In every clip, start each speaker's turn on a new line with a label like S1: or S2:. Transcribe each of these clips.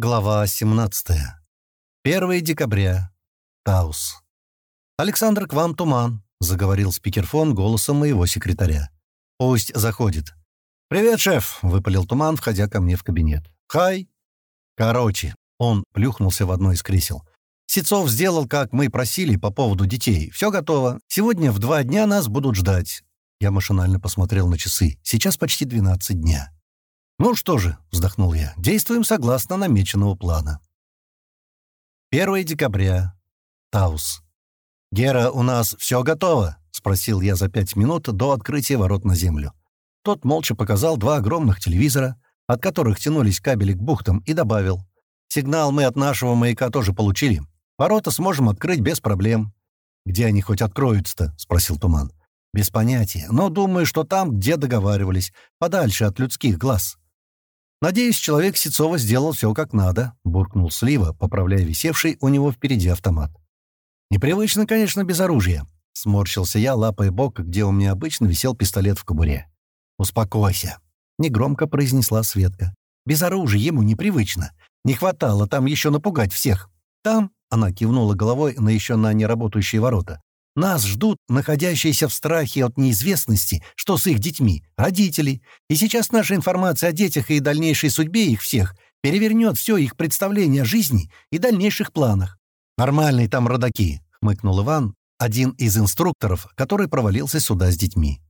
S1: Глава 17. 1 декабря. Таус. «Александр, к вам туман», — заговорил спикерфон голосом моего секретаря. «Пусть заходит». «Привет, шеф», — выпалил туман, входя ко мне в кабинет. «Хай». «Короче», — он плюхнулся в одно из кресел. «Сецов сделал, как мы просили по поводу детей. Все готово. Сегодня в два дня нас будут ждать». Я машинально посмотрел на часы. Сейчас почти 12 дня. «Ну что же», — вздохнул я, — «действуем согласно намеченного плана». 1 декабря. Таус. «Гера, у нас все готово?» — спросил я за пять минут до открытия ворот на землю. Тот молча показал два огромных телевизора, от которых тянулись кабели к бухтам, и добавил. «Сигнал мы от нашего маяка тоже получили. Ворота сможем открыть без проблем». «Где они хоть откроются-то?» — спросил Туман. «Без понятия, но думаю, что там, где договаривались, подальше от людских глаз». «Надеюсь, человек Сецова сделал все как надо», — буркнул Слива, поправляя висевший у него впереди автомат. «Непривычно, конечно, без оружия», — сморщился я, лапая бок, где у меня обычно висел пистолет в кобуре. «Успокойся», — негромко произнесла Светка. «Без оружия ему непривычно. Не хватало там еще напугать всех. Там...» — она кивнула головой на еще на неработающие ворота. Нас ждут находящиеся в страхе от неизвестности, что с их детьми, родители. И сейчас наша информация о детях и дальнейшей судьбе их всех перевернет все их представление о жизни и дальнейших планах. «Нормальные там родаки», — хмыкнул Иван, один из инструкторов, который провалился сюда с детьми.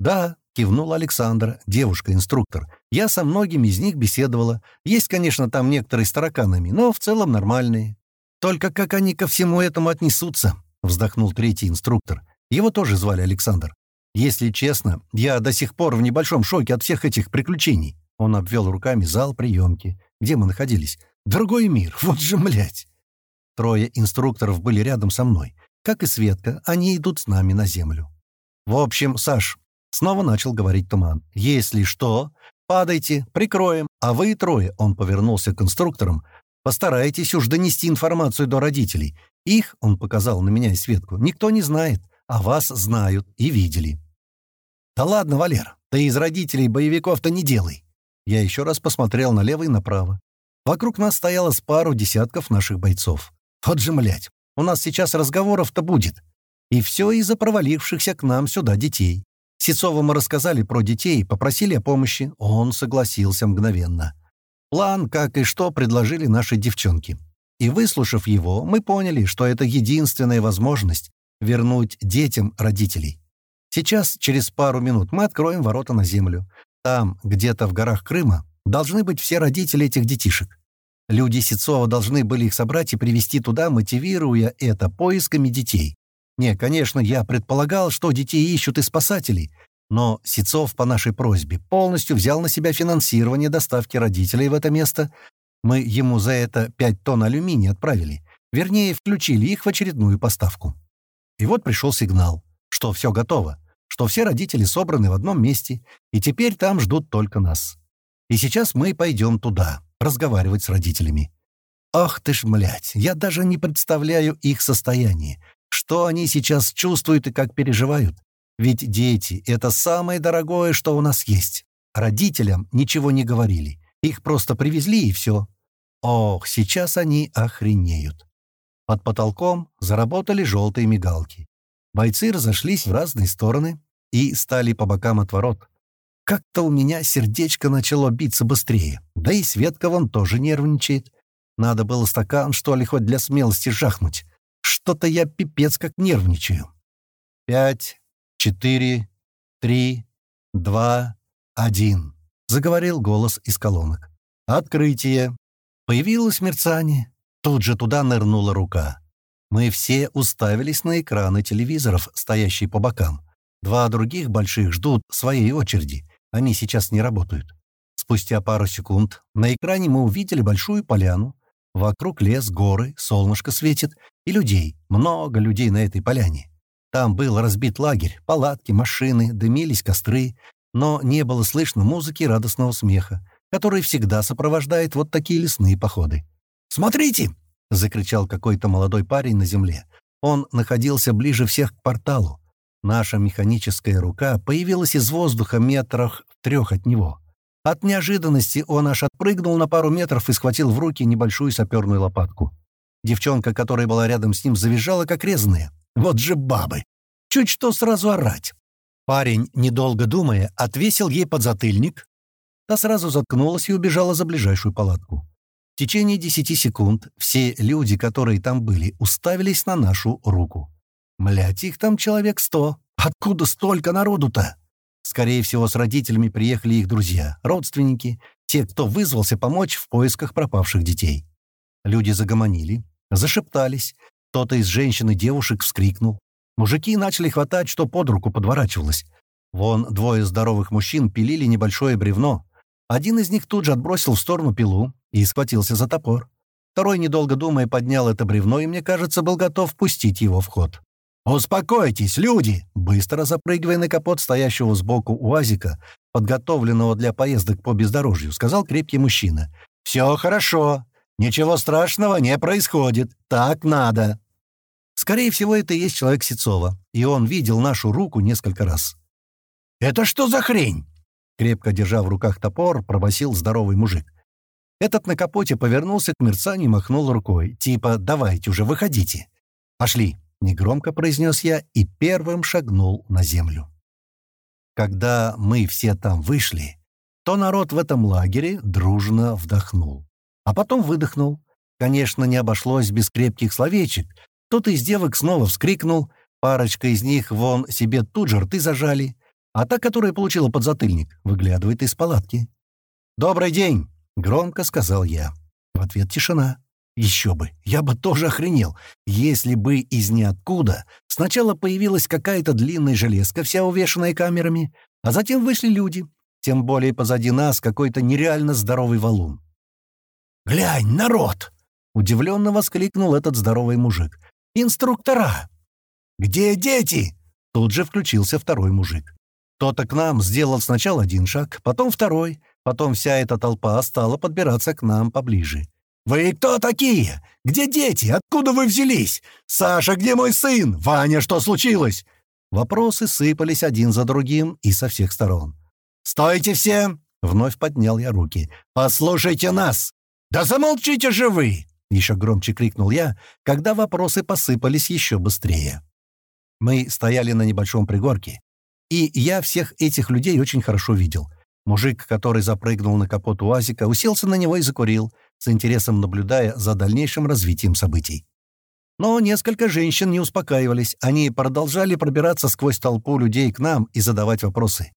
S1: «Да», — кивнул Александр, девушка-инструктор. «Я со многими из них беседовала. Есть, конечно, там некоторые с тараканами, но в целом нормальные. Только как они ко всему этому отнесутся?» Вздохнул третий инструктор. Его тоже звали Александр. Если честно, я до сих пор в небольшом шоке от всех этих приключений. Он обвел руками зал приемки, где мы находились. Другой мир, вот же, млять. Трое инструкторов были рядом со мной. Как и Светка, они идут с нами на землю. В общем, Саш, снова начал говорить Туман. Если что, падайте, прикроем, а вы трое, он повернулся к инструкторам, постарайтесь уж донести информацию до родителей их, он показал на меня и Светку, никто не знает, а вас знают и видели. Да ладно, Валер, ты из родителей боевиков-то не делай. Я еще раз посмотрел налево и направо. Вокруг нас стояло с пару десятков наших бойцов. Вот же, млять, у нас сейчас разговоров-то будет. И все из-за провалившихся к нам сюда детей. Сецову мы рассказали про детей, попросили о помощи. Он согласился мгновенно. План, как и что, предложили наши девчонки. И выслушав его, мы поняли, что это единственная возможность вернуть детям родителей. Сейчас, через пару минут, мы откроем ворота на землю. Там, где-то в горах Крыма, должны быть все родители этих детишек. Люди Сецова должны были их собрать и привести туда, мотивируя это поисками детей. Не, конечно, я предполагал, что детей ищут и спасателей, но Сецов по нашей просьбе полностью взял на себя финансирование доставки родителей в это место мы ему за это пять тонн алюминия отправили. Вернее, включили их в очередную поставку. И вот пришел сигнал, что все готово, что все родители собраны в одном месте, и теперь там ждут только нас. И сейчас мы пойдем туда, разговаривать с родителями. Ах ты ж, млядь, я даже не представляю их состояние, что они сейчас чувствуют и как переживают. Ведь дети — это самое дорогое, что у нас есть. Родителям ничего не говорили. Их просто привезли, и все. Ох, сейчас они охренеют. Под потолком заработали желтые мигалки. Бойцы разошлись в разные стороны и стали по бокам от ворот. Как-то у меня сердечко начало биться быстрее. Да и Светка вон тоже нервничает. Надо было стакан, что ли, хоть для смелости жахнуть. Что-то я пипец как нервничаю. «Пять, четыре, три, два, один», — заговорил голос из колонок. «Открытие!» Появилось мерцание. Тут же туда нырнула рука. Мы все уставились на экраны телевизоров, стоящие по бокам. Два других больших ждут своей очереди. Они сейчас не работают. Спустя пару секунд на экране мы увидели большую поляну. Вокруг лес, горы, солнышко светит. И людей. Много людей на этой поляне. Там был разбит лагерь, палатки, машины, дымились костры. Но не было слышно музыки и радостного смеха который всегда сопровождает вот такие лесные походы. «Смотрите!» — закричал какой-то молодой парень на земле. Он находился ближе всех к порталу. Наша механическая рука появилась из воздуха метрах в трех от него. От неожиданности он аж отпрыгнул на пару метров и схватил в руки небольшую саперную лопатку. Девчонка, которая была рядом с ним, завизжала, как резаная. Вот же бабы! Чуть что сразу орать. Парень, недолго думая, отвесил ей подзатыльник. Та сразу заткнулась и убежала за ближайшую палатку. В течение десяти секунд все люди, которые там были, уставились на нашу руку. Млять, их там человек сто. Откуда столько народу-то? Скорее всего, с родителями приехали их друзья, родственники, те, кто вызвался помочь в поисках пропавших детей. Люди загомонили, зашептались. Кто-то из женщин и девушек вскрикнул. Мужики начали хватать, что под руку подворачивалось. Вон двое здоровых мужчин пилили небольшое бревно. Один из них тут же отбросил в сторону пилу и схватился за топор. Второй, недолго думая, поднял это бревно и, мне кажется, был готов пустить его в ход. «Успокойтесь, люди!» Быстро запрыгивая на капот стоящего сбоку УАЗика, подготовленного для поездок по бездорожью, сказал крепкий мужчина. «Все хорошо. Ничего страшного не происходит. Так надо». Скорее всего, это и есть человек Сецова, и он видел нашу руку несколько раз. «Это что за хрень?» Крепко держа в руках топор, пробасил здоровый мужик. Этот на капоте повернулся к мерцанию и махнул рукой, типа «давайте уже, выходите». «Пошли». — негромко произнес я и первым шагнул на землю. Когда мы все там вышли, то народ в этом лагере дружно вдохнул. А потом выдохнул. Конечно, не обошлось без крепких словечек. Кто-то из девок снова вскрикнул, парочка из них вон себе тут же рты зажали, а та, которая получила подзатыльник, выглядывает из палатки. «Добрый день!» — громко сказал я. В ответ тишина. Еще бы, я бы тоже охренел, если бы из ниоткуда сначала появилась какая-то длинная железка, вся увешанная камерами, а затем вышли люди, тем более позади нас какой-то нереально здоровый валун. «Глянь, народ!» — удивленно воскликнул этот здоровый мужик. «Инструктора!» «Где дети?» — тут же включился второй мужик. Кто-то к нам сделал сначала один шаг, потом второй, потом вся эта толпа стала подбираться к нам поближе. «Вы кто такие? Где дети? Откуда вы взялись? Саша, где мой сын? Ваня, что случилось?» Вопросы сыпались один за другим и со всех сторон. «Стойте все!» — вновь поднял я руки. «Послушайте нас! Да замолчите же вы!» — еще громче крикнул я, когда вопросы посыпались еще быстрее. Мы стояли на небольшом пригорке, и я всех этих людей очень хорошо видел. Мужик, который запрыгнул на капот УАЗика, уселся на него и закурил — с интересом наблюдая за дальнейшим развитием событий. Но несколько женщин не успокаивались, они продолжали пробираться сквозь толпу людей к нам и задавать вопросы.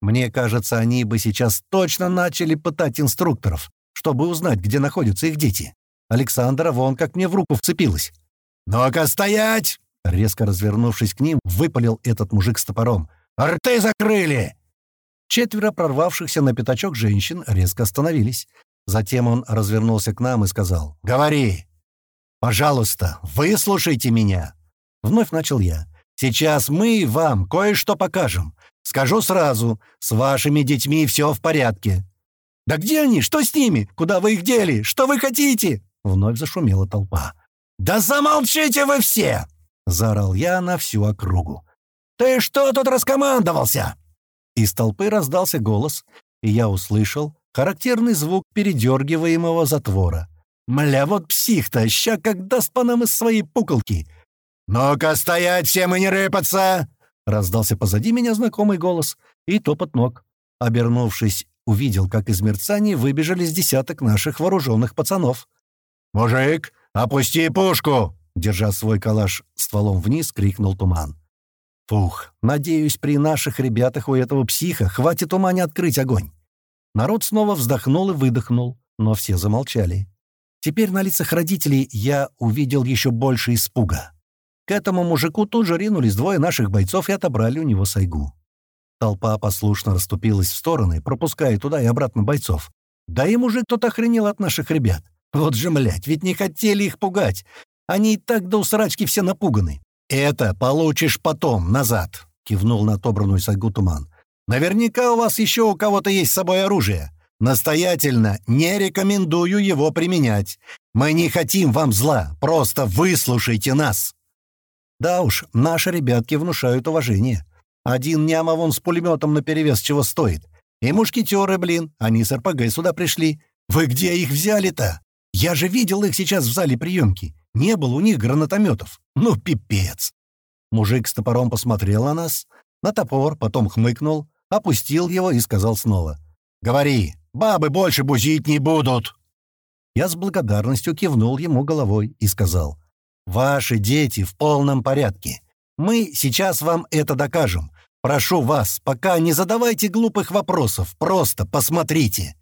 S1: Мне кажется, они бы сейчас точно начали пытать инструкторов, чтобы узнать, где находятся их дети. Александра вон как мне в руку вцепилась. «Ну-ка стоять!» Резко развернувшись к ним, выпалил этот мужик с топором. «Рты закрыли!» Четверо прорвавшихся на пятачок женщин резко остановились. Затем он развернулся к нам и сказал «Говори!» «Пожалуйста, выслушайте меня!» Вновь начал я. «Сейчас мы вам кое-что покажем. Скажу сразу, с вашими детьми все в порядке». «Да где они? Что с ними? Куда вы их дели? Что вы хотите?» Вновь зашумела толпа. «Да замолчите вы все!» — заорал я на всю округу. «Ты что тут раскомандовался?» Из толпы раздался голос, и я услышал, Характерный звук передергиваемого затвора. «Мля, вот псих-то, ща как даст по нам из своей пуколки!» «Ну-ка стоять всем и не рыпаться!» Раздался позади меня знакомый голос и топот ног. Обернувшись, увидел, как из мерцаний выбежали с десяток наших вооруженных пацанов. «Мужик, опусти пушку!» Держа свой калаш стволом вниз, крикнул туман. «Фух, надеюсь, при наших ребятах у этого психа хватит ума не открыть огонь. Народ снова вздохнул и выдохнул, но все замолчали. Теперь на лицах родителей я увидел еще больше испуга. К этому мужику тут же ринулись двое наших бойцов и отобрали у него сайгу. Толпа послушно расступилась в стороны, пропуская туда и обратно бойцов. Да и мужик тот охренел от наших ребят. Вот же, млять, ведь не хотели их пугать. Они и так до усрачки все напуганы. «Это получишь потом, назад», — кивнул на отобранную сайгу туман. Наверняка у вас еще у кого-то есть с собой оружие. Настоятельно не рекомендую его применять. Мы не хотим вам зла, просто выслушайте нас». Да уж, наши ребятки внушают уважение. Один няма вон с пулеметом наперевес чего стоит. И мушкетеры, блин, они с РПГ сюда пришли. Вы где их взяли-то? Я же видел их сейчас в зале приемки. Не было у них гранатометов. Ну, пипец. Мужик с топором посмотрел на нас, на топор, потом хмыкнул, опустил его и сказал снова. «Говори, бабы больше бузить не будут!» Я с благодарностью кивнул ему головой и сказал. «Ваши дети в полном порядке. Мы сейчас вам это докажем. Прошу вас, пока не задавайте глупых вопросов, просто посмотрите».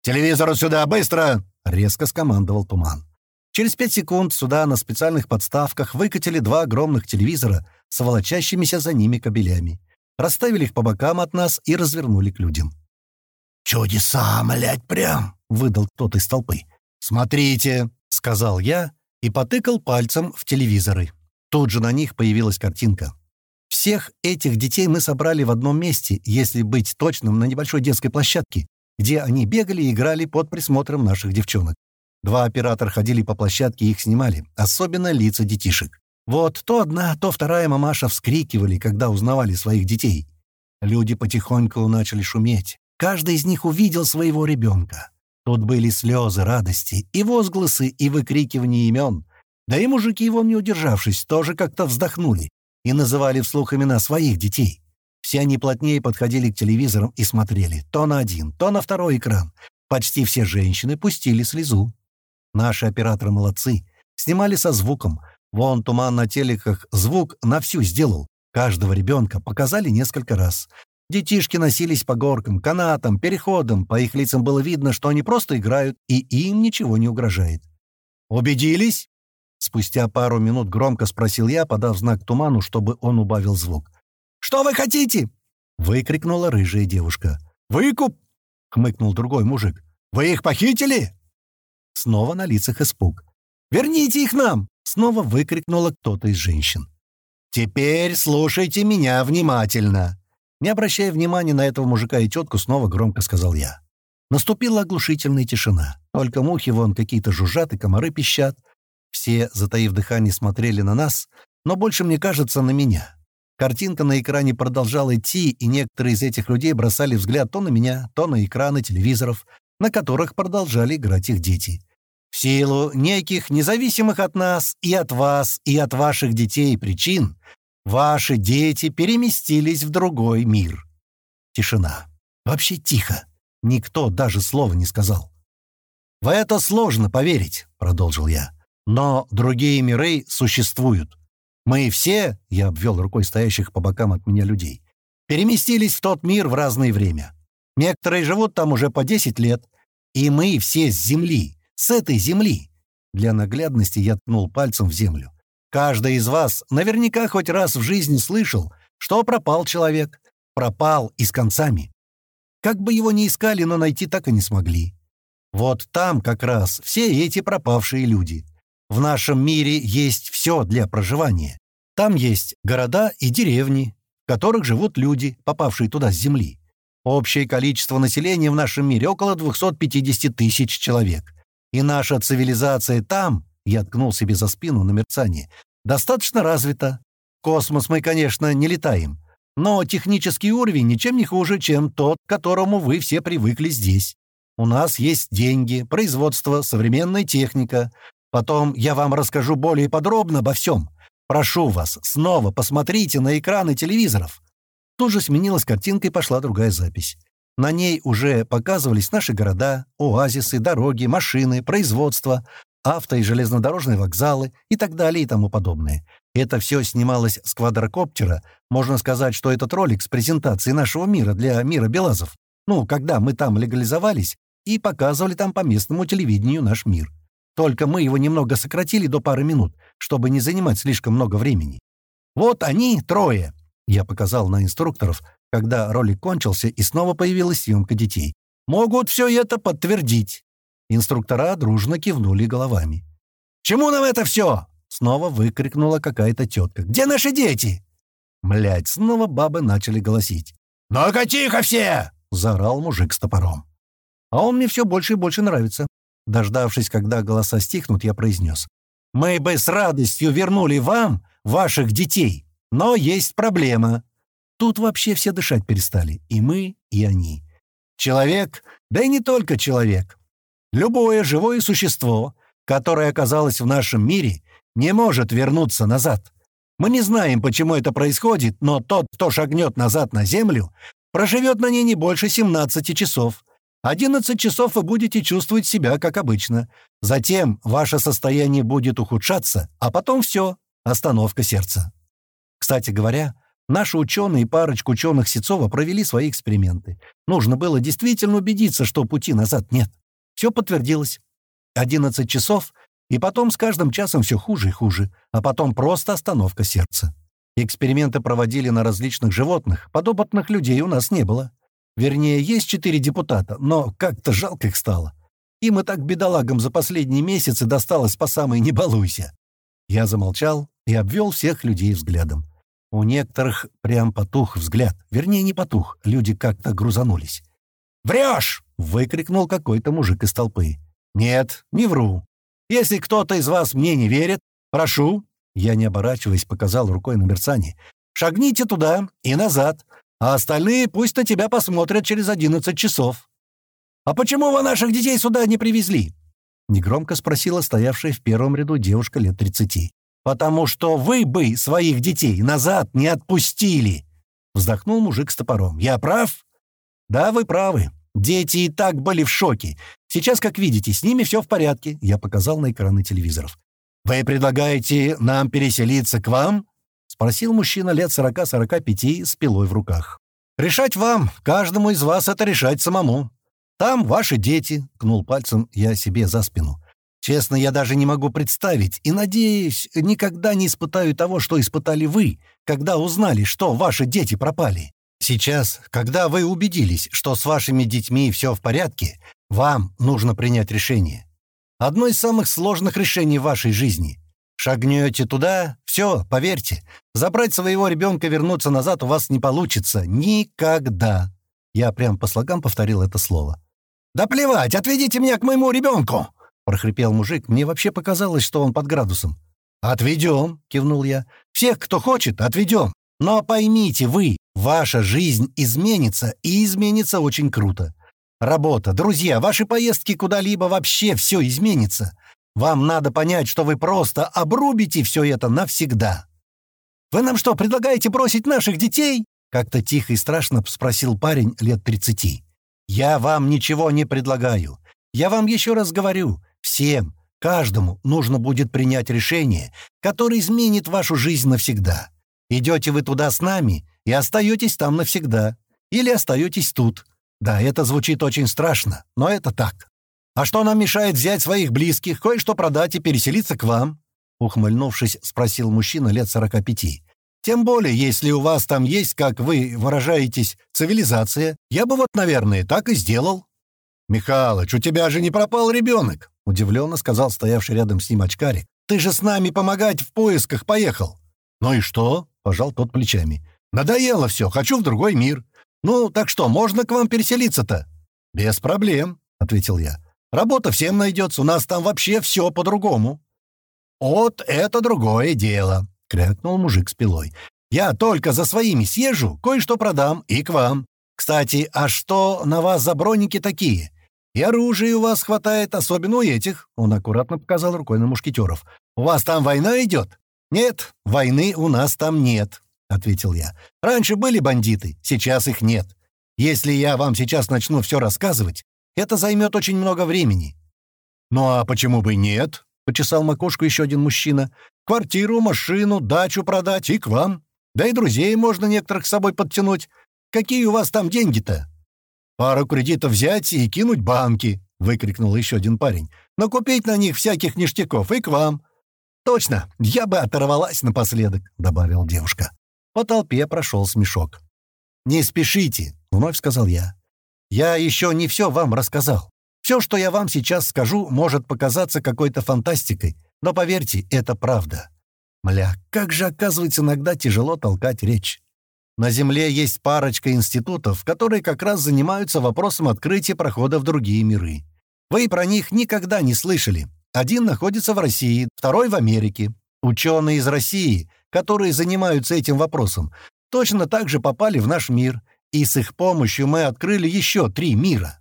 S1: «Телевизору сюда, быстро!» — резко скомандовал Туман. Через пять секунд сюда на специальных подставках выкатили два огромных телевизора с волочащимися за ними кабелями. Расставили их по бокам от нас и развернули к людям. «Чудеса, млять, прям!» — выдал кто-то из толпы. «Смотрите!» — сказал я и потыкал пальцем в телевизоры. Тут же на них появилась картинка. Всех этих детей мы собрали в одном месте, если быть точным, на небольшой детской площадке, где они бегали и играли под присмотром наших девчонок. Два оператора ходили по площадке и их снимали, особенно лица детишек. Вот то одна, то вторая мамаша вскрикивали, когда узнавали своих детей. Люди потихоньку начали шуметь. Каждый из них увидел своего ребенка. Тут были слезы радости, и возгласы, и выкрикивания имен. Да и мужики, его не удержавшись, тоже как-то вздохнули и называли вслух имена своих детей. Все они плотнее подходили к телевизорам и смотрели то на один, то на второй экран. Почти все женщины пустили слезу. Наши операторы молодцы. Снимали со звуком. Вон туман на телеках звук на всю сделал. Каждого ребенка показали несколько раз. Детишки носились по горкам, канатам, переходам. По их лицам было видно, что они просто играют, и им ничего не угрожает. «Убедились?» Спустя пару минут громко спросил я, подав знак туману, чтобы он убавил звук. «Что вы хотите?» — выкрикнула рыжая девушка. «Выкуп!» — хмыкнул другой мужик. «Вы их похитили?» Снова на лицах испуг. «Верните их нам!» — снова выкрикнула кто-то из женщин. «Теперь слушайте меня внимательно!» Не обращая внимания на этого мужика и тетку, снова громко сказал я. Наступила оглушительная тишина. Только мухи вон какие-то жужжат и комары пищат. Все, затаив дыхание, смотрели на нас, но больше, мне кажется, на меня. Картинка на экране продолжала идти, и некоторые из этих людей бросали взгляд то на меня, то на экраны телевизоров, на которых продолжали играть их дети. В силу неких независимых от нас и от вас, и от ваших детей причин, ваши дети переместились в другой мир. Тишина. Вообще тихо. Никто даже слова не сказал. «В это сложно поверить», — продолжил я. «Но другие миры существуют. Мы все, — я обвел рукой стоящих по бокам от меня людей, — переместились в тот мир в разное время. Некоторые живут там уже по 10 лет, и мы все с земли, с этой земли. Для наглядности я ткнул пальцем в землю. Каждый из вас наверняка хоть раз в жизни слышал, что пропал человек. Пропал и с концами. Как бы его ни искали, но найти так и не смогли. Вот там как раз все эти пропавшие люди. В нашем мире есть все для проживания. Там есть города и деревни, в которых живут люди, попавшие туда с земли. Общее количество населения в нашем мире около 250 тысяч человек. И наша цивилизация там, я ткнул себе за спину на мерцание, достаточно развита. Космос мы, конечно, не летаем, но технический уровень ничем не хуже, чем тот, к которому вы все привыкли здесь. У нас есть деньги, производство, современная техника. Потом я вам расскажу более подробно обо всем. Прошу вас, снова посмотрите на экраны телевизоров. Тут же сменилась картинка и пошла другая запись. На ней уже показывались наши города, оазисы, дороги, машины, производства, авто- и железнодорожные вокзалы и так далее и тому подобное. Это все снималось с квадрокоптера. Можно сказать, что этот ролик с презентацией нашего мира для мира Белазов. Ну, когда мы там легализовались и показывали там по местному телевидению наш мир. Только мы его немного сократили до пары минут, чтобы не занимать слишком много времени. Вот они, трое, я показал на инструкторов, когда ролик кончился и снова появилась съемка детей. «Могут все это подтвердить». Инструктора дружно кивнули головами. «Чему нам это все?» — снова выкрикнула какая-то тетка. «Где наши дети?» Млять, снова бабы начали голосить. «Ну-ка тихо все!» — заорал мужик с топором. А он мне все больше и больше нравится. Дождавшись, когда голоса стихнут, я произнес. «Мы бы с радостью вернули вам ваших детей, но есть проблема. Тут вообще все дышать перестали. И мы, и они. Человек, да и не только человек. Любое живое существо, которое оказалось в нашем мире, не может вернуться назад. Мы не знаем, почему это происходит, но тот, кто шагнет назад на Землю, проживет на ней не больше 17 часов. 11 часов вы будете чувствовать себя как обычно. Затем ваше состояние будет ухудшаться, а потом все, остановка сердца. Кстати говоря, наши ученые и парочку ученых Сецова провели свои эксперименты. Нужно было действительно убедиться, что пути назад нет. Все подтвердилось. 11 часов, и потом с каждым часом все хуже и хуже, а потом просто остановка сердца. Эксперименты проводили на различных животных, подопытных людей у нас не было. Вернее, есть четыре депутата, но как-то жалко их стало. Им и так бедолагам за последние месяцы досталось по самой «не балуйся». Я замолчал и обвел всех людей взглядом. У некоторых прям потух взгляд. Вернее, не потух, люди как-то грузанулись. «Врешь!» — выкрикнул какой-то мужик из толпы. «Нет, не вру. Если кто-то из вас мне не верит, прошу...» Я, не оборачиваясь, показал рукой на мерцание. «Шагните туда и назад, а остальные пусть на тебя посмотрят через одиннадцать часов». «А почему вы наших детей сюда не привезли?» — негромко спросила стоявшая в первом ряду девушка лет тридцати. «Потому что вы бы своих детей назад не отпустили!» — вздохнул мужик с топором. «Я прав?» «Да, вы правы. Дети и так были в шоке. Сейчас, как видите, с ними все в порядке», — я показал на экраны телевизоров. «Вы предлагаете нам переселиться к вам?» — спросил мужчина лет сорока-сорока пяти с пилой в руках. «Решать вам. Каждому из вас это решать самому. Там ваши дети», — кнул пальцем я себе за спину. «Честно, я даже не могу представить и, надеюсь, никогда не испытаю того, что испытали вы, когда узнали, что ваши дети пропали. Сейчас, когда вы убедились, что с вашими детьми все в порядке, вам нужно принять решение. Одно из самых сложных решений в вашей жизни. Шагнете туда, все, поверьте, забрать своего ребенка вернуться назад у вас не получится. Никогда. Я прям по слогам повторил это слово. «Да плевать, отведите меня к моему ребенку!» — прохрипел мужик. Мне вообще показалось, что он под градусом. «Отведем», — кивнул я. «Всех, кто хочет, отведем. Но поймите вы, ваша жизнь изменится, и изменится очень круто. Работа, друзья, ваши поездки куда-либо вообще все изменится. Вам надо понять, что вы просто обрубите все это навсегда. «Вы нам что, предлагаете бросить наших детей?» Как-то тихо и страшно спросил парень лет тридцати. «Я вам ничего не предлагаю. Я вам еще раз говорю, всем, каждому нужно будет принять решение, которое изменит вашу жизнь навсегда. Идете вы туда с нами и остаетесь там навсегда. Или остаетесь тут. Да, это звучит очень страшно, но это так. «А что нам мешает взять своих близких, кое-что продать и переселиться к вам?» Ухмыльнувшись, спросил мужчина лет сорока пяти. «Тем более, если у вас там есть, как вы выражаетесь, цивилизация, я бы вот, наверное, так и сделал». «Михалыч, у тебя же не пропал ребенок!» — удивленно сказал стоявший рядом с ним очкарик. «Ты же с нами помогать в поисках поехал!» «Ну и что?» — пожал тот плечами. «Надоело все, хочу в другой мир. Ну, так что, можно к вам переселиться-то?» «Без проблем», — ответил я. Работа всем найдется, у нас там вообще все по-другому». «Вот это другое дело», — крякнул мужик с пилой. «Я только за своими съезжу, кое-что продам и к вам. Кстати, а что на вас за броники такие? И оружия у вас хватает, особенно у этих», — он аккуратно показал рукой на мушкетеров. «У вас там война идет?» «Нет, войны у нас там нет», — ответил я. «Раньше были бандиты, сейчас их нет. Если я вам сейчас начну все рассказывать, это займет очень много времени». «Ну а почему бы нет?» — почесал макушку еще один мужчина. «Квартиру, машину, дачу продать и к вам. Да и друзей можно некоторых с собой подтянуть. Какие у вас там деньги-то?» «Пару кредитов взять и кинуть банки», — выкрикнул еще один парень. «Но купить на них всяких ништяков и к вам». «Точно, я бы оторвалась напоследок», — добавила девушка. По толпе прошел смешок. «Не спешите», — вновь сказал я. Я еще не все вам рассказал. Все, что я вам сейчас скажу, может показаться какой-то фантастикой, но поверьте, это правда. Мля, как же, оказывается, иногда тяжело толкать речь. На Земле есть парочка институтов, которые как раз занимаются вопросом открытия прохода в другие миры. Вы про них никогда не слышали. Один находится в России, второй в Америке. Ученые из России, которые занимаются этим вопросом, точно так же попали в наш мир И с их помощью мы открыли еще три мира».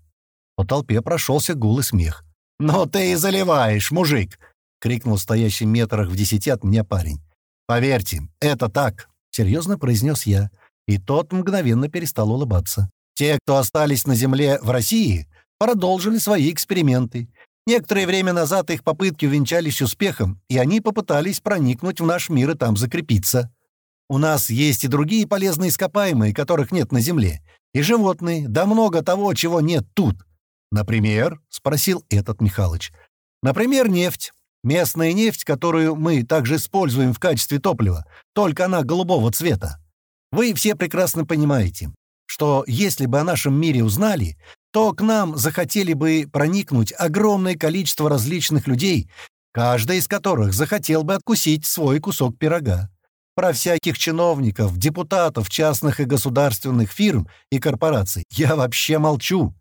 S1: По толпе прошелся гул и смех. «Но ты и заливаешь, мужик!» — крикнул стоящий метрах в десяти от меня парень. «Поверьте, это так», — серьезно произнес я. И тот мгновенно перестал улыбаться. «Те, кто остались на земле в России, продолжили свои эксперименты. Некоторое время назад их попытки увенчались успехом, и они попытались проникнуть в наш мир и там закрепиться. У нас есть и другие полезные ископаемые, которых нет на Земле, и животные, да много того, чего нет тут. Например, — спросил этот Михалыч, — например, нефть. Местная нефть, которую мы также используем в качестве топлива, только она голубого цвета. Вы все прекрасно понимаете, что если бы о нашем мире узнали, то к нам захотели бы проникнуть огромное количество различных людей, каждый из которых захотел бы откусить свой кусок пирога. Про всяких чиновников, депутатов, частных и государственных фирм и корпораций я вообще молчу.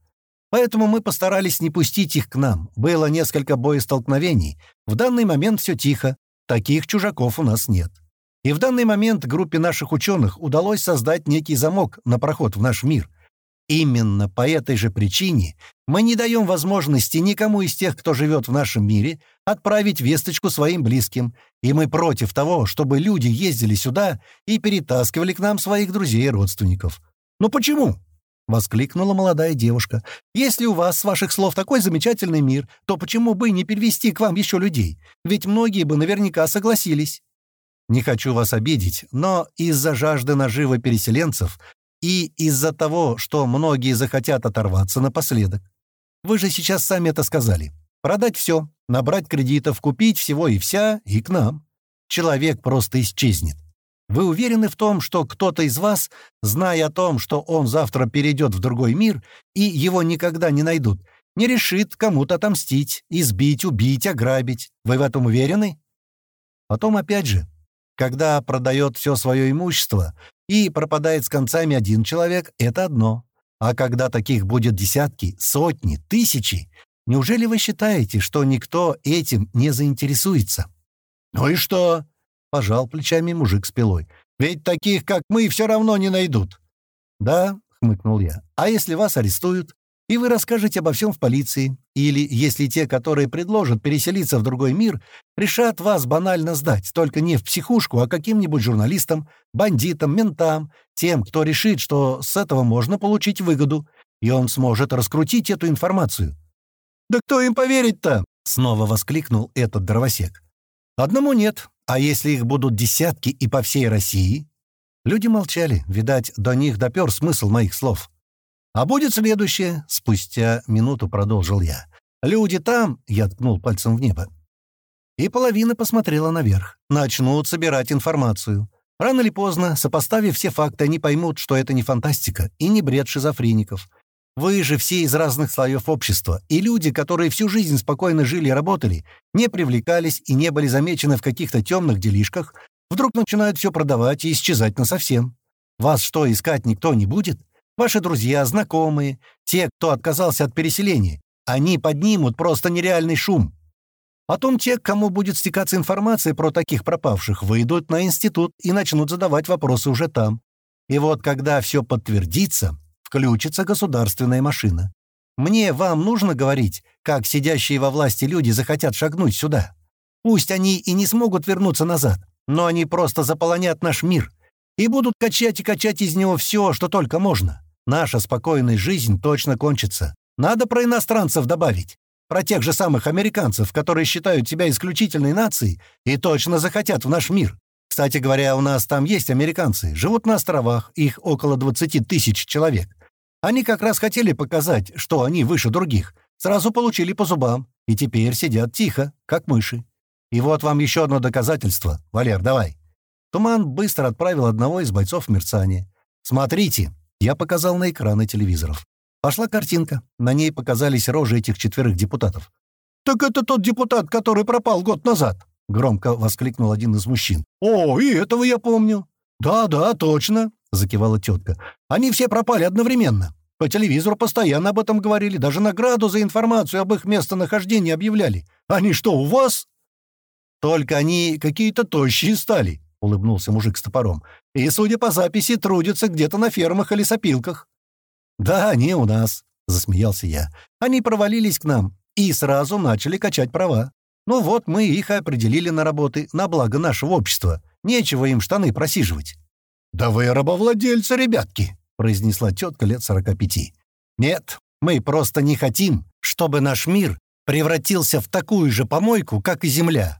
S1: Поэтому мы постарались не пустить их к нам. Было несколько боестолкновений. В данный момент все тихо. Таких чужаков у нас нет. И в данный момент группе наших ученых удалось создать некий замок на проход в наш мир — Именно по этой же причине мы не даем возможности никому из тех, кто живет в нашем мире, отправить весточку своим близким, и мы против того, чтобы люди ездили сюда и перетаскивали к нам своих друзей и родственников. «Ну почему?» — воскликнула молодая девушка. «Если у вас, с ваших слов, такой замечательный мир, то почему бы не перевести к вам еще людей? Ведь многие бы наверняка согласились». Не хочу вас обидеть, но из-за жажды наживы переселенцев и из-за того, что многие захотят оторваться напоследок. Вы же сейчас сами это сказали. Продать все, набрать кредитов, купить всего и вся, и к нам. Человек просто исчезнет. Вы уверены в том, что кто-то из вас, зная о том, что он завтра перейдет в другой мир, и его никогда не найдут, не решит кому-то отомстить, избить, убить, ограбить? Вы в этом уверены? Потом опять же, когда продает все свое имущество и пропадает с концами один человек, это одно. А когда таких будет десятки, сотни, тысячи, неужели вы считаете, что никто этим не заинтересуется? «Ну и что?» — пожал плечами мужик с пилой. «Ведь таких, как мы, все равно не найдут». «Да», — хмыкнул я, — «а если вас арестуют? И вы расскажете обо всем в полиции. Или, если те, которые предложат переселиться в другой мир, решат вас банально сдать, только не в психушку, а каким-нибудь журналистам, бандитам, ментам, тем, кто решит, что с этого можно получить выгоду, и он сможет раскрутить эту информацию. «Да кто им поверит-то?» — снова воскликнул этот дровосек. «Одному нет, а если их будут десятки и по всей России?» Люди молчали, видать, до них допер смысл моих слов. А будет следующее, спустя минуту продолжил я. Люди там, я ткнул пальцем в небо. И половина посмотрела наверх. Начнут собирать информацию. Рано или поздно, сопоставив все факты, они поймут, что это не фантастика и не бред шизофреников. Вы же все из разных слоев общества, и люди, которые всю жизнь спокойно жили и работали, не привлекались и не были замечены в каких-то темных делишках, вдруг начинают все продавать и исчезать насовсем. Вас что, искать никто не будет? Ваши друзья, знакомые, те, кто отказался от переселения, они поднимут просто нереальный шум. Потом те, кому будет стекаться информация про таких пропавших, выйдут на институт и начнут задавать вопросы уже там. И вот когда все подтвердится, включится государственная машина. Мне вам нужно говорить, как сидящие во власти люди захотят шагнуть сюда. Пусть они и не смогут вернуться назад, но они просто заполонят наш мир и будут качать и качать из него все, что только можно. Наша спокойная жизнь точно кончится. Надо про иностранцев добавить. Про тех же самых американцев, которые считают себя исключительной нацией и точно захотят в наш мир. Кстати говоря, у нас там есть американцы, живут на островах, их около 20 тысяч человек. Они как раз хотели показать, что они выше других. Сразу получили по зубам, и теперь сидят тихо, как мыши. И вот вам еще одно доказательство. Валер, давай. Туман быстро отправил одного из бойцов в мерцание. «Смотрите, я показал на экраны телевизоров. Пошла картинка. На ней показались рожи этих четверых депутатов. «Так это тот депутат, который пропал год назад!» — громко воскликнул один из мужчин. «О, и этого я помню!» «Да-да, точно!» — закивала тетка. «Они все пропали одновременно. По телевизору постоянно об этом говорили, даже награду за информацию об их местонахождении объявляли. Они что, у вас?» «Только они какие-то тощие стали», — улыбнулся мужик с топором. «И, судя по записи, трудятся где-то на фермах или сопилках». «Да, они у нас», — засмеялся я. «Они провалились к нам и сразу начали качать права. Ну вот, мы их определили на работы, на благо нашего общества. Нечего им штаны просиживать». «Да вы рабовладельцы, ребятки!» — произнесла тетка лет сорока пяти. «Нет, мы просто не хотим, чтобы наш мир превратился в такую же помойку, как и Земля.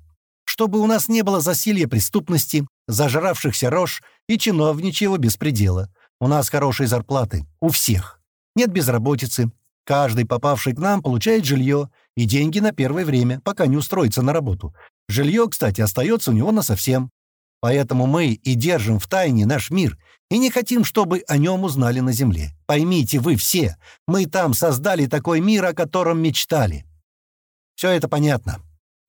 S1: Чтобы у нас не было засилья преступности, зажравшихся рож и чиновничьего беспредела. У нас хорошие зарплаты. У всех. Нет безработицы. Каждый, попавший к нам, получает жилье и деньги на первое время, пока не устроится на работу. Жилье, кстати, остается у него насовсем. Поэтому мы и держим в тайне наш мир, и не хотим, чтобы о нем узнали на Земле. Поймите вы все, мы там создали такой мир, о котором мечтали. Все это понятно.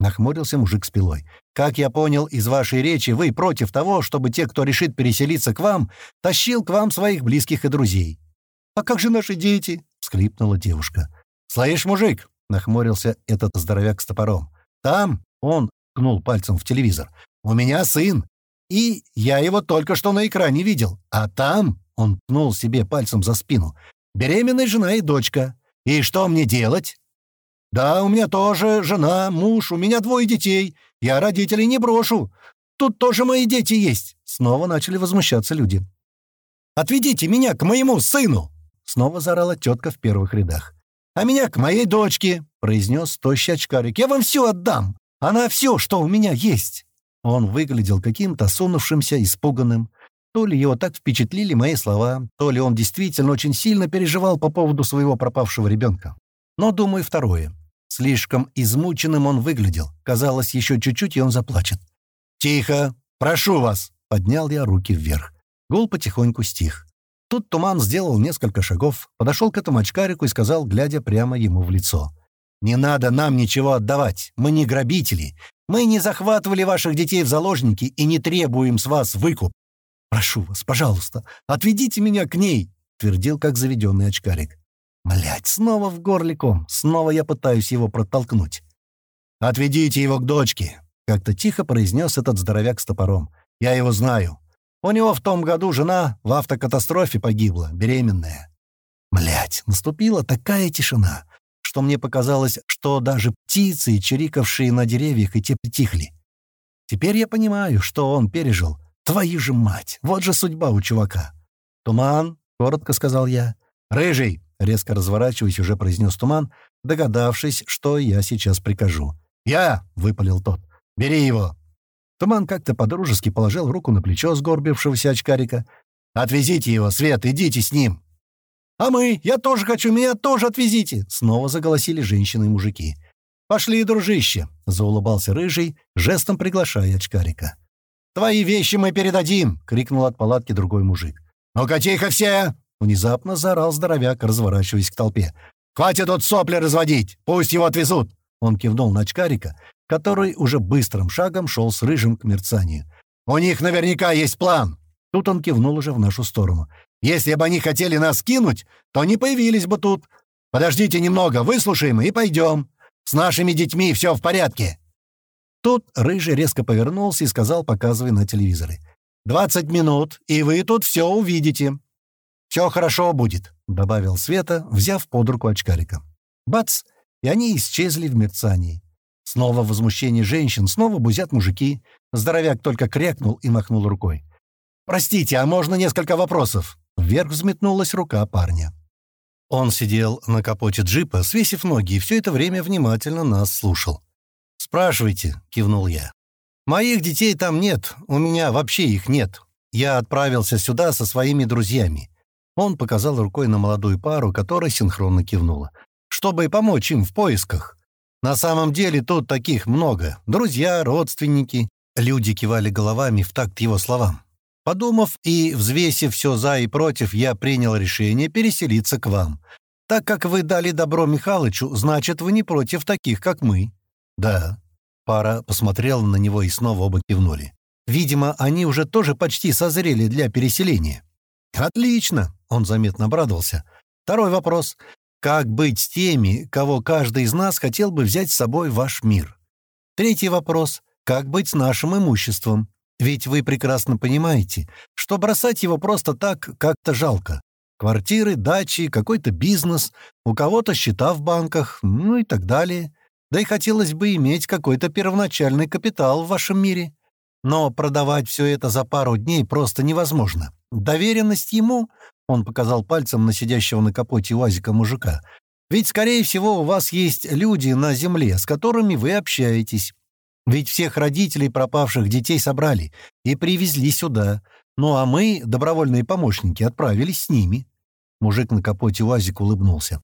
S1: Нахмурился мужик с пилой. «Как я понял из вашей речи, вы против того, чтобы те, кто решит переселиться к вам, тащил к вам своих близких и друзей». «А как же наши дети?» — всхлипнула девушка. «Слышь, мужик!» — нахмурился этот здоровяк с топором. «Там...» — он ткнул пальцем в телевизор. «У меня сын, и я его только что на экране видел. А там...» — он ткнул себе пальцем за спину. «Беременная жена и дочка. И что мне делать?» «Да, у меня тоже жена, муж, у меня двое детей. Я родителей не брошу. Тут тоже мои дети есть». Снова начали возмущаться люди. «Отведите меня к моему сыну!» Снова заорала тетка в первых рядах. «А меня к моей дочке!» — произнес тощий очкарик. «Я вам все отдам! Она все, что у меня есть!» Он выглядел каким-то сунувшимся, испуганным. То ли его так впечатлили мои слова, то ли он действительно очень сильно переживал по поводу своего пропавшего ребенка. Но, думаю, второе. Слишком измученным он выглядел. Казалось, еще чуть-чуть, и он заплачет. «Тихо! Прошу вас!» — поднял я руки вверх. Гул потихоньку стих. Тут Туман сделал несколько шагов, подошел к этому очкарику и сказал, глядя прямо ему в лицо. «Не надо нам ничего отдавать. Мы не грабители. Мы не захватывали ваших детей в заложники и не требуем с вас выкуп. Прошу вас, пожалуйста, отведите меня к ней», — твердил как заведенный очкарик. Блять, снова в горле ком. Снова я пытаюсь его протолкнуть. «Отведите его к дочке», — как-то тихо произнес этот здоровяк с топором. «Я его знаю. У него в том году жена в автокатастрофе погибла, беременная». Блять, наступила такая тишина, что мне показалось, что даже птицы, чирикавшие на деревьях, и те притихли. Теперь я понимаю, что он пережил. Твою же мать, вот же судьба у чувака. «Туман», — коротко сказал я. «Рыжий, Резко разворачиваясь, уже произнес туман, догадавшись, что я сейчас прикажу. «Я!» — выпалил тот. «Бери его!» Туман как-то подружески положил руку на плечо сгорбившегося очкарика. «Отвезите его, Свет, идите с ним!» «А мы! Я тоже хочу! Меня тоже отвезите!» Снова заголосили женщины и мужики. «Пошли, дружище!» — заулыбался Рыжий, жестом приглашая очкарика. «Твои вещи мы передадим!» — крикнул от палатки другой мужик. «Ну-ка, тихо все!» Внезапно заорал здоровяк, разворачиваясь к толпе. «Хватит тут сопли разводить! Пусть его отвезут!» Он кивнул на очкарика, который уже быстрым шагом шел с рыжим к мерцанию. «У них наверняка есть план!» Тут он кивнул уже в нашу сторону. «Если бы они хотели нас кинуть, то не появились бы тут. Подождите немного, выслушаем и пойдем. С нашими детьми все в порядке!» Тут Рыжий резко повернулся и сказал, показывая на телевизоре. «Двадцать минут, и вы тут все увидите. «Все хорошо будет», — добавил Света, взяв под руку очкарика. Бац! И они исчезли в мерцании. Снова возмущение женщин, снова бузят мужики. Здоровяк только крякнул и махнул рукой. «Простите, а можно несколько вопросов?» Вверх взметнулась рука парня. Он сидел на капоте джипа, свесив ноги, и все это время внимательно нас слушал. «Спрашивайте», — кивнул я. «Моих детей там нет, у меня вообще их нет. Я отправился сюда со своими друзьями. Он показал рукой на молодую пару, которая синхронно кивнула. «Чтобы помочь им в поисках. На самом деле тут таких много. Друзья, родственники». Люди кивали головами в такт его словам. Подумав и взвесив все за и против, я принял решение переселиться к вам. Так как вы дали добро Михалычу, значит, вы не против таких, как мы. Да. Пара посмотрела на него и снова оба кивнули. Видимо, они уже тоже почти созрели для переселения. «Отлично!» — он заметно обрадовался. «Второй вопрос. Как быть с теми, кого каждый из нас хотел бы взять с собой в ваш мир? Третий вопрос. Как быть с нашим имуществом? Ведь вы прекрасно понимаете, что бросать его просто так как-то жалко. Квартиры, дачи, какой-то бизнес, у кого-то счета в банках, ну и так далее. Да и хотелось бы иметь какой-то первоначальный капитал в вашем мире. Но продавать все это за пару дней просто невозможно. Доверенность ему, он показал пальцем на сидящего на капоте УАЗика мужика, ведь, скорее всего, у вас есть люди на земле, с которыми вы общаетесь. Ведь всех родителей пропавших детей собрали и привезли сюда. Ну а мы, добровольные помощники, отправились с ними. Мужик на капоте УАЗика улыбнулся.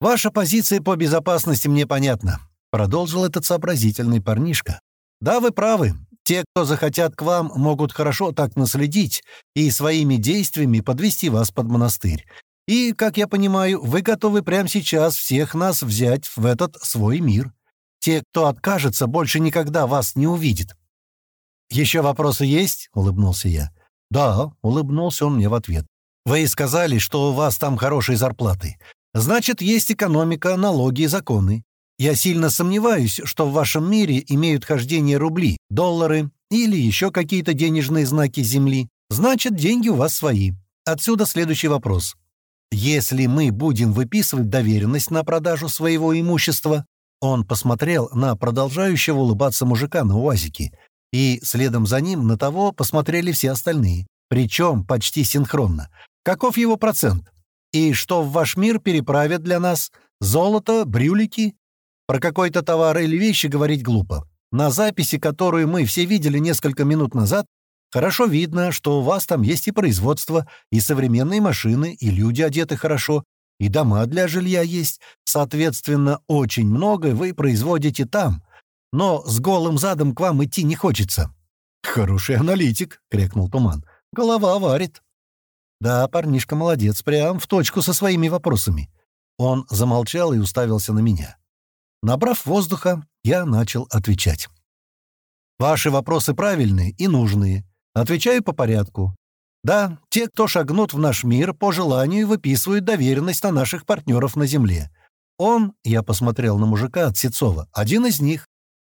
S1: «Ваша позиция по безопасности мне понятна», — продолжил этот сообразительный парнишка. «Да, вы правы. Те, кто захотят к вам, могут хорошо так наследить и своими действиями подвести вас под монастырь. И, как я понимаю, вы готовы прямо сейчас всех нас взять в этот свой мир. Те, кто откажется, больше никогда вас не увидит». «Еще вопросы есть?» — улыбнулся я. «Да», — улыбнулся он мне в ответ. «Вы сказали, что у вас там хорошие зарплаты. Значит, есть экономика, налоги и законы. Я сильно сомневаюсь, что в вашем мире имеют хождение рубли, доллары или еще какие-то денежные знаки Земли. Значит, деньги у вас свои. Отсюда следующий вопрос. Если мы будем выписывать доверенность на продажу своего имущества, он посмотрел на продолжающего улыбаться мужика на УАЗике, и следом за ним на того посмотрели все остальные, причем почти синхронно. Каков его процент? И что в ваш мир переправят для нас? Золото, брюлики про какой-то товар или вещи говорить глупо. На записи, которую мы все видели несколько минут назад, хорошо видно, что у вас там есть и производство, и современные машины, и люди одеты хорошо, и дома для жилья есть. Соответственно, очень многое вы производите там. Но с голым задом к вам идти не хочется». «Хороший аналитик», — крикнул Туман. «Голова варит». «Да, парнишка молодец, прям в точку со своими вопросами». Он замолчал и уставился на меня. Набрав воздуха, я начал отвечать. Ваши вопросы правильные и нужные. Отвечаю по порядку. Да, те, кто шагнут в наш мир, по желанию выписывают доверенность на наших партнеров на Земле. Он, я посмотрел на мужика от Сецова, один из них.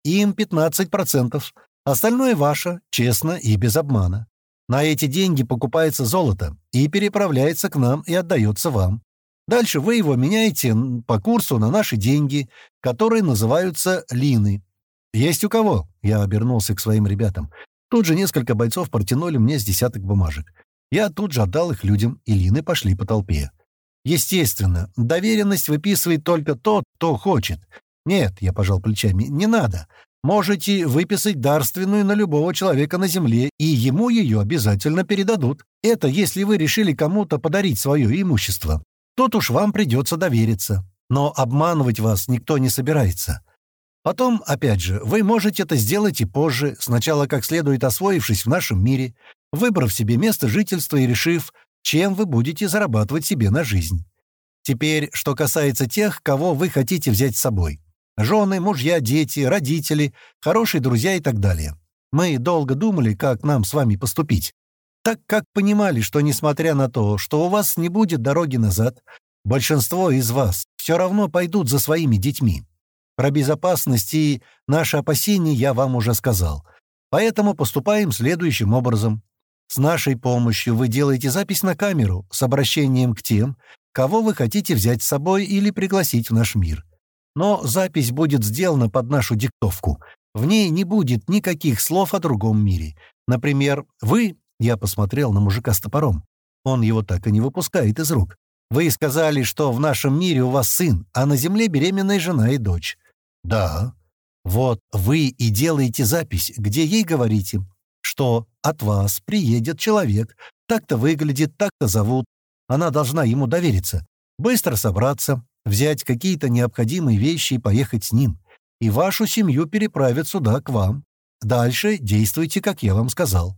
S1: Им 15%. Остальное ваше, честно и без обмана. На эти деньги покупается золото и переправляется к нам и отдается вам. Дальше вы его меняете по курсу на наши деньги, которые называются лины. Есть у кого?» Я обернулся к своим ребятам. Тут же несколько бойцов протянули мне с десяток бумажек. Я тут же отдал их людям, и лины пошли по толпе. Естественно, доверенность выписывает только тот, кто хочет. Нет, я пожал плечами, не надо. Можете выписать дарственную на любого человека на земле, и ему ее обязательно передадут. Это если вы решили кому-то подарить свое имущество. Тут уж вам придется довериться. Но обманывать вас никто не собирается. Потом, опять же, вы можете это сделать и позже, сначала как следует освоившись в нашем мире, выбрав себе место жительства и решив, чем вы будете зарабатывать себе на жизнь. Теперь, что касается тех, кого вы хотите взять с собой. Жены, мужья, дети, родители, хорошие друзья и так далее. Мы долго думали, как нам с вами поступить так как понимали, что, несмотря на то, что у вас не будет дороги назад, большинство из вас все равно пойдут за своими детьми. Про безопасность и наши опасения я вам уже сказал. Поэтому поступаем следующим образом. С нашей помощью вы делаете запись на камеру с обращением к тем, кого вы хотите взять с собой или пригласить в наш мир. Но запись будет сделана под нашу диктовку. В ней не будет никаких слов о другом мире. Например, вы я посмотрел на мужика с топором. Он его так и не выпускает из рук. Вы сказали, что в нашем мире у вас сын, а на земле беременная жена и дочь. Да. Вот вы и делаете запись, где ей говорите, что от вас приедет человек, так-то выглядит, так-то зовут. Она должна ему довериться, быстро собраться, взять какие-то необходимые вещи и поехать с ним. И вашу семью переправят сюда, к вам. Дальше действуйте, как я вам сказал.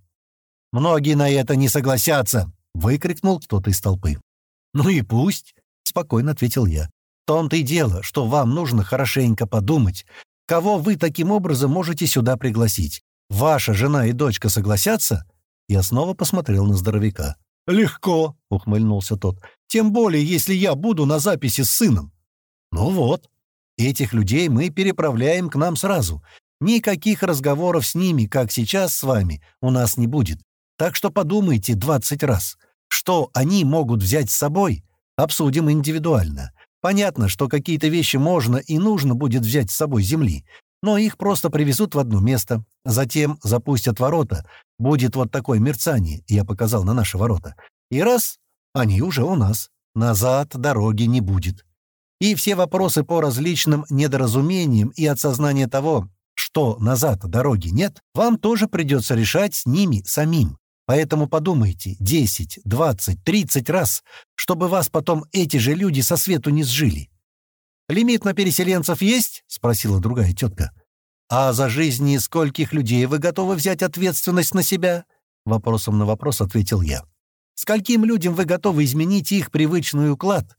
S1: Многие на это не согласятся!» — выкрикнул кто-то из толпы. «Ну и пусть!» — спокойно ответил я. «В том-то и дело, что вам нужно хорошенько подумать, кого вы таким образом можете сюда пригласить. Ваша жена и дочка согласятся?» Я снова посмотрел на здоровяка. «Легко!» — ухмыльнулся тот. «Тем более, если я буду на записи с сыном». «Ну вот. Этих людей мы переправляем к нам сразу. Никаких разговоров с ними, как сейчас с вами, у нас не будет. Так что подумайте 20 раз. Что они могут взять с собой, обсудим индивидуально. Понятно, что какие-то вещи можно и нужно будет взять с собой земли, но их просто привезут в одно место, затем запустят ворота, будет вот такое мерцание, я показал на наши ворота, и раз, они уже у нас, назад дороги не будет. И все вопросы по различным недоразумениям и от сознания того, что назад дороги нет, вам тоже придется решать с ними самим. Поэтому подумайте 10, 20, 30 раз, чтобы вас потом эти же люди со свету не сжили. «Лимит на переселенцев есть?» — спросила другая тетка. «А за жизни скольких людей вы готовы взять ответственность на себя?» Вопросом на вопрос ответил я. «Скольким людям вы готовы изменить их привычный уклад,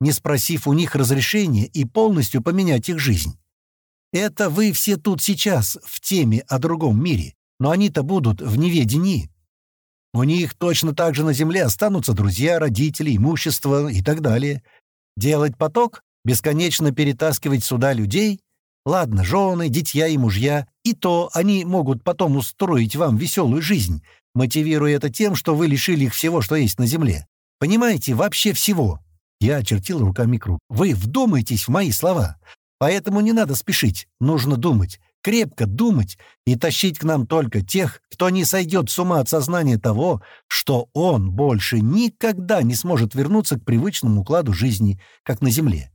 S1: не спросив у них разрешения и полностью поменять их жизнь? Это вы все тут сейчас, в теме о другом мире, но они-то будут в неведении. У них точно так же на земле останутся друзья, родители, имущество и так далее. Делать поток, бесконечно перетаскивать сюда людей? Ладно, жены, дитя и мужья. И то они могут потом устроить вам веселую жизнь, мотивируя это тем, что вы лишили их всего, что есть на земле. Понимаете, вообще всего. Я очертил руками круг. Вы вдумайтесь в мои слова. Поэтому не надо спешить, нужно думать крепко думать и тащить к нам только тех, кто не сойдет с ума от сознания того, что он больше никогда не сможет вернуться к привычному укладу жизни, как на Земле.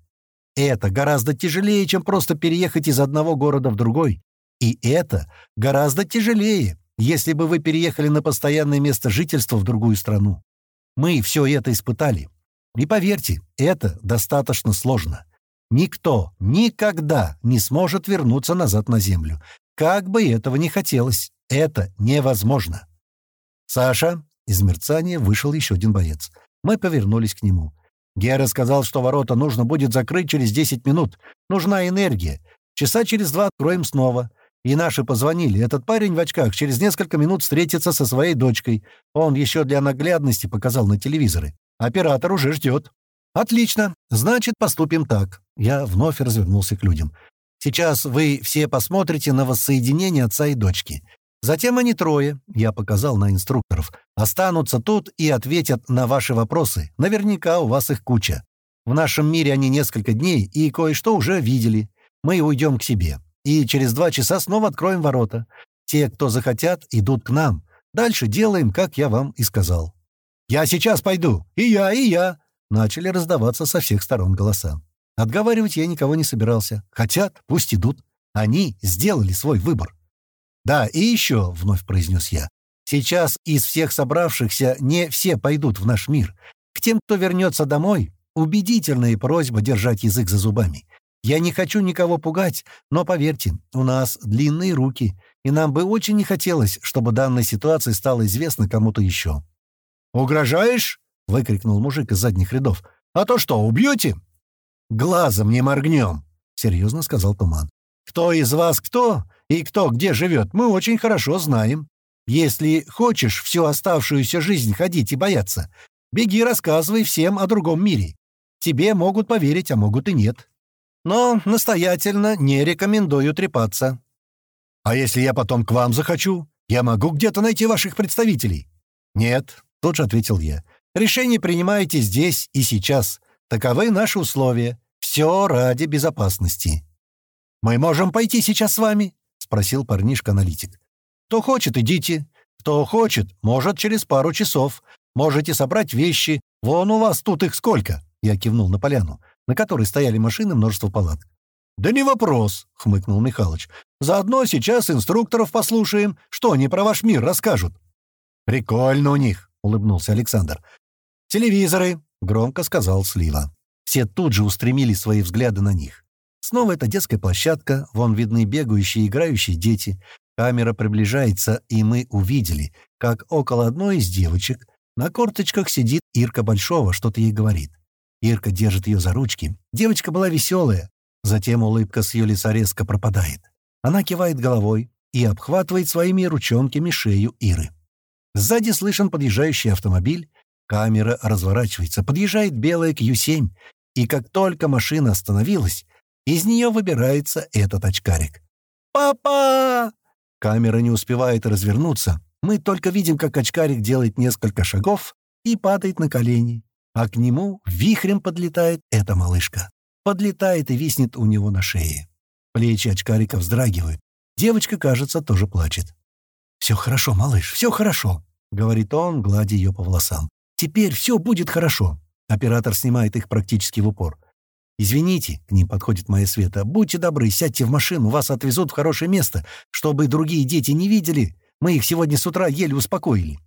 S1: Это гораздо тяжелее, чем просто переехать из одного города в другой. И это гораздо тяжелее, если бы вы переехали на постоянное место жительства в другую страну. Мы все это испытали. И поверьте, это достаточно сложно. Никто никогда не сможет вернуться назад на Землю. Как бы этого ни хотелось, это невозможно. «Саша!» — из мерцания вышел еще один боец. Мы повернулись к нему. Гера сказал, что ворота нужно будет закрыть через 10 минут. Нужна энергия. Часа через два откроем снова. И наши позвонили. Этот парень в очках через несколько минут встретится со своей дочкой. Он еще для наглядности показал на телевизоры. Оператор уже ждет. «Отлично. Значит, поступим так». Я вновь развернулся к людям. «Сейчас вы все посмотрите на воссоединение отца и дочки. Затем они трое, я показал на инструкторов, останутся тут и ответят на ваши вопросы. Наверняка у вас их куча. В нашем мире они несколько дней и кое-что уже видели. Мы уйдем к себе. И через два часа снова откроем ворота. Те, кто захотят, идут к нам. Дальше делаем, как я вам и сказал». «Я сейчас пойду. И я, и я», Начали раздаваться со всех сторон голоса. Отговаривать я никого не собирался. Хотят, пусть идут. Они сделали свой выбор. «Да, и еще», — вновь произнес я, — «сейчас из всех собравшихся не все пойдут в наш мир. К тем, кто вернется домой, убедительная просьба держать язык за зубами. Я не хочу никого пугать, но поверьте, у нас длинные руки, и нам бы очень не хотелось, чтобы данная ситуация стала известна кому-то еще». «Угрожаешь?» — выкрикнул мужик из задних рядов. «А то что, убьете?» «Глазом не моргнем», — серьезно сказал Туман. «Кто из вас кто и кто где живет, мы очень хорошо знаем. Если хочешь всю оставшуюся жизнь ходить и бояться, беги рассказывай всем о другом мире. Тебе могут поверить, а могут и нет. Но настоятельно не рекомендую трепаться». «А если я потом к вам захочу? Я могу где-то найти ваших представителей?» «Нет», — тут же ответил я. Решение принимаете здесь и сейчас. Таковы наши условия. Все ради безопасности». «Мы можем пойти сейчас с вами?» — спросил парнишка-аналитик. «Кто хочет, идите. Кто хочет, может, через пару часов. Можете собрать вещи. Вон у вас тут их сколько?» Я кивнул на поляну, на которой стояли машины множество палаток. «Да не вопрос», — хмыкнул Михалыч. «Заодно сейчас инструкторов послушаем, что они про ваш мир расскажут». «Прикольно у них», — улыбнулся Александр. «Телевизоры!» — громко сказал Слива. Все тут же устремили свои взгляды на них. Снова эта детская площадка, вон видны бегающие и играющие дети. Камера приближается, и мы увидели, как около одной из девочек на корточках сидит Ирка Большого, что-то ей говорит. Ирка держит ее за ручки. Девочка была веселая. Затем улыбка с ее лица резко пропадает. Она кивает головой и обхватывает своими ручонками шею Иры. Сзади слышен подъезжающий автомобиль, Камера разворачивается, подъезжает белая Q7, и как только машина остановилась, из нее выбирается этот очкарик. Папа!» Камера не успевает развернуться. Мы только видим, как очкарик делает несколько шагов и падает на колени. А к нему вихрем подлетает эта малышка. Подлетает и виснет у него на шее. Плечи очкарика вздрагивают. Девочка, кажется, тоже плачет. «Все хорошо, малыш, все хорошо», — говорит он, гладя ее по волосам. «Теперь все будет хорошо». Оператор снимает их практически в упор. «Извините», — к ним подходит моя Света, — «будьте добры, сядьте в машину, вас отвезут в хорошее место, чтобы другие дети не видели. Мы их сегодня с утра еле успокоили».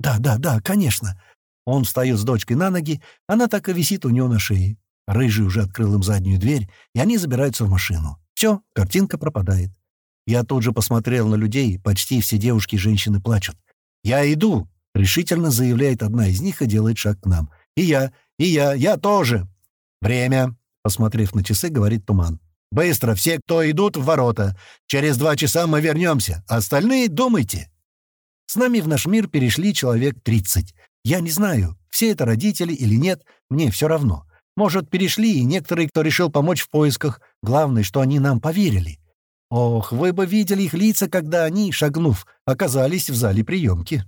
S1: «Да, да, да, конечно». Он встает с дочкой на ноги, она так и висит у него на шее. Рыжий уже открыл им заднюю дверь, и они забираются в машину. Все, картинка пропадает. Я тут же посмотрел на людей, почти все девушки и женщины плачут. «Я иду!» — решительно заявляет одна из них и делает шаг к нам. «И я, и я, я тоже!» «Время!» — посмотрев на часы, говорит Туман. «Быстро, все, кто идут, в ворота. Через два часа мы вернемся. Остальные думайте!» С нами в наш мир перешли человек тридцать. Я не знаю, все это родители или нет, мне все равно. Может, перешли и некоторые, кто решил помочь в поисках. Главное, что они нам поверили. Ох, вы бы видели их лица, когда они, шагнув, оказались в зале приемки.